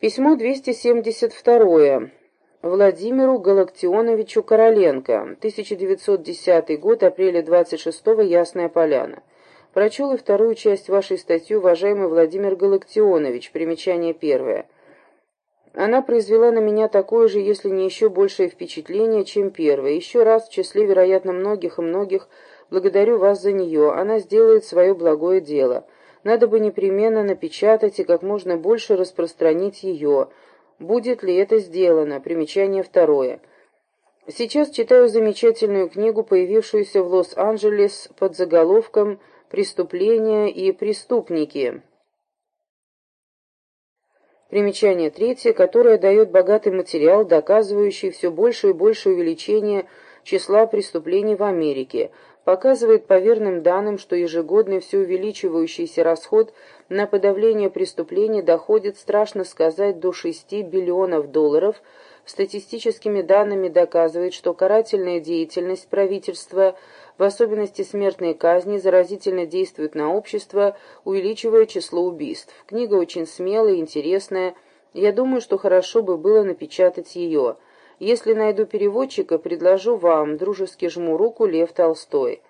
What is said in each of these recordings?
Письмо 272. Владимиру Галактионовичу Короленко. 1910 год, апреля 26 -го, Ясная Поляна. Прочел и вторую часть вашей статьи, уважаемый Владимир Галактионович. Примечание первое. Она произвела на меня такое же, если не еще большее впечатление, чем первое. Еще раз, в числе, вероятно, многих и многих, благодарю вас за нее. Она сделает свое благое дело надо бы непременно напечатать и как можно больше распространить ее. Будет ли это сделано? Примечание второе. Сейчас читаю замечательную книгу, появившуюся в Лос-Анджелес под заголовком «Преступления и преступники». Примечание третье, которое дает богатый материал, доказывающий все больше и больше увеличение числа преступлений в Америке, показывает по верным данным, что ежегодный все увеличивающийся расход на подавление преступлений доходит, страшно сказать, до 6 биллионов долларов, статистическими данными доказывает, что карательная деятельность правительства, в особенности смертные казни, заразительно действует на общество, увеличивая число убийств. Книга очень смелая и интересная, я думаю, что хорошо бы было напечатать ее – если найду переводчика, предложу вам, дружески жму руку, Лев Толстой.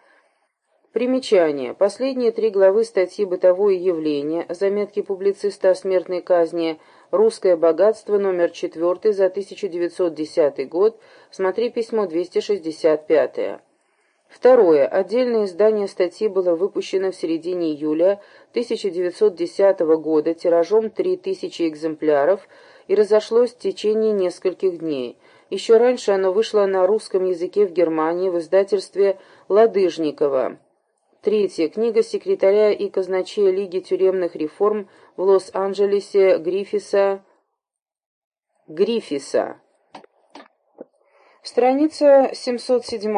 Примечание. Последние три главы статьи «Бытовое явление», заметки публициста о смертной казни «Русское богатство» номер 4 за 1910 год, смотри письмо 265. Второе. Отдельное издание статьи было выпущено в середине июля 1910 года тиражом 3000 экземпляров и разошлось в течение нескольких дней – еще раньше оно вышло на русском языке в Германии в издательстве Ладыжникова. Третья. Книга секретаря и казначея Лиги тюремных реформ в Лос-Анджелесе Гриффиса. Гриффиса. Страница 707